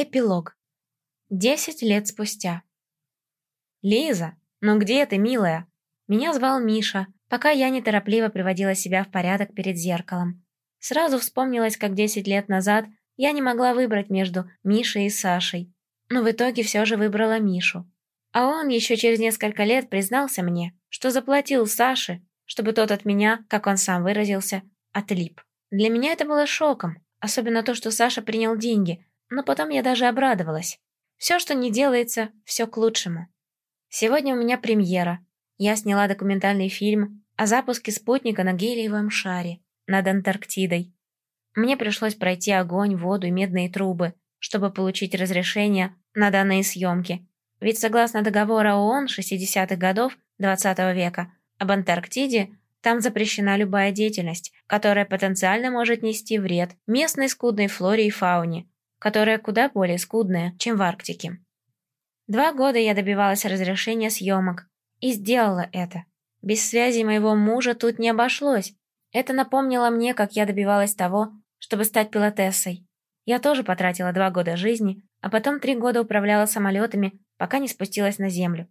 Эпилог. Десять лет спустя. «Лиза, ну где ты, милая?» Меня звал Миша, пока я неторопливо приводила себя в порядок перед зеркалом. Сразу вспомнилось, как десять лет назад я не могла выбрать между Мишей и Сашей, но в итоге все же выбрала Мишу. А он еще через несколько лет признался мне, что заплатил Саше, чтобы тот от меня, как он сам выразился, отлип. Для меня это было шоком, особенно то, что Саша принял деньги – но потом я даже обрадовалась. Все, что не делается, все к лучшему. Сегодня у меня премьера. Я сняла документальный фильм о запуске спутника на гелиевом шаре над Антарктидой. Мне пришлось пройти огонь, воду и медные трубы, чтобы получить разрешение на данные съемки. Ведь согласно договору ООН 60-х годов XX -го века об Антарктиде, там запрещена любая деятельность, которая потенциально может нести вред местной скудной флоре и фауне, которая куда более скудная, чем в Арктике. Два года я добивалась разрешения съемок и сделала это. Без связи моего мужа тут не обошлось. Это напомнило мне, как я добивалась того, чтобы стать пилотессой. Я тоже потратила два года жизни, а потом три года управляла самолетами, пока не спустилась на землю.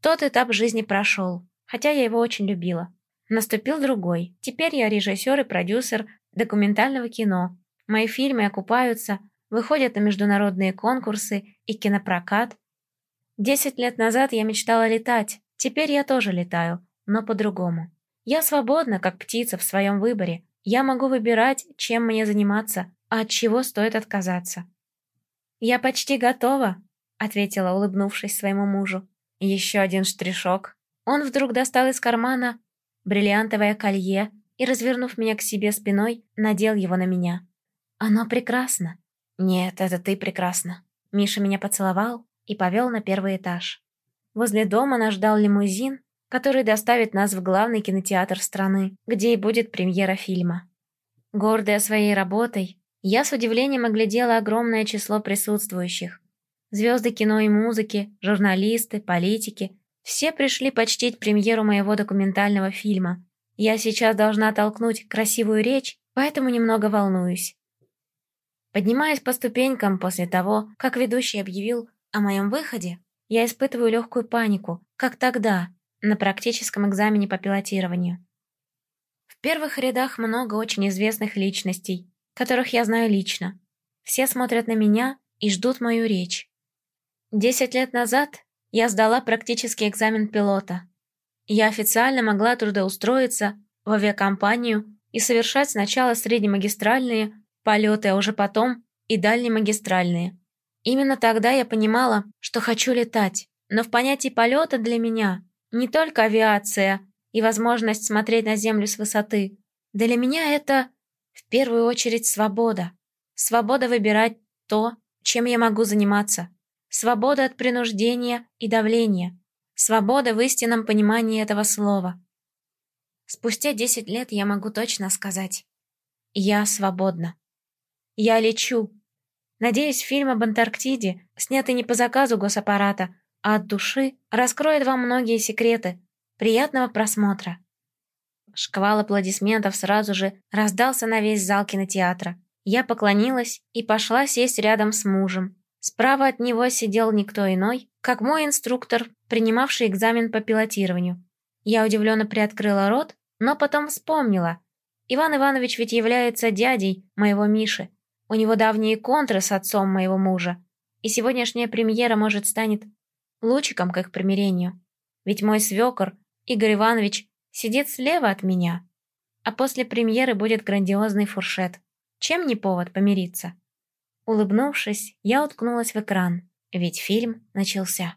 Тот этап жизни прошел, хотя я его очень любила. Наступил другой. Теперь я режиссер и продюсер документального кино. Мои фильмы окупаются, выходят на международные конкурсы и кинопрокат. Десять лет назад я мечтала летать, теперь я тоже летаю, но по-другому. Я свободна, как птица в своем выборе. Я могу выбирать, чем мне заниматься, а от чего стоит отказаться. «Я почти готова», — ответила, улыбнувшись своему мужу. Еще один штришок. Он вдруг достал из кармана бриллиантовое колье и, развернув меня к себе спиной, надел его на меня. Оно прекрасно. «Нет, это ты прекрасно». Миша меня поцеловал и повел на первый этаж. Возле дома нас ждал лимузин, который доставит нас в главный кинотеатр страны, где и будет премьера фильма. Гордая своей работой, я с удивлением оглядела огромное число присутствующих. Звезды кино и музыки, журналисты, политики – все пришли почтить премьеру моего документального фильма. Я сейчас должна толкнуть красивую речь, поэтому немного волнуюсь. Поднимаясь по ступенькам после того, как ведущий объявил о моем выходе, я испытываю легкую панику, как тогда, на практическом экзамене по пилотированию. В первых рядах много очень известных личностей, которых я знаю лично. Все смотрят на меня и ждут мою речь. Десять лет назад я сдала практический экзамен пилота. Я официально могла трудоустроиться в авиакомпанию и совершать сначала среднемагистральные, полеты, а уже потом и дальнемагистральные. Именно тогда я понимала, что хочу летать, но в понятии полета для меня не только авиация и возможность смотреть на Землю с высоты. Для меня это в первую очередь свобода. Свобода выбирать то, чем я могу заниматься. Свобода от принуждения и давления. Свобода в истинном понимании этого слова. Спустя 10 лет я могу точно сказать. Я свободна. Я лечу. Надеюсь, фильм об Антарктиде, снятый не по заказу госаппарата, а от души, раскроет вам многие секреты. Приятного просмотра. Шквал аплодисментов сразу же раздался на весь зал кинотеатра. Я поклонилась и пошла сесть рядом с мужем. Справа от него сидел никто иной, как мой инструктор, принимавший экзамен по пилотированию. Я удивленно приоткрыла рот, но потом вспомнила. Иван Иванович ведь является дядей моего Миши. У него давние контры с отцом моего мужа, и сегодняшняя премьера, может, станет лучиком к их примирению. Ведь мой свекор, Игорь Иванович, сидит слева от меня, а после премьеры будет грандиозный фуршет. Чем не повод помириться? Улыбнувшись, я уткнулась в экран, ведь фильм начался.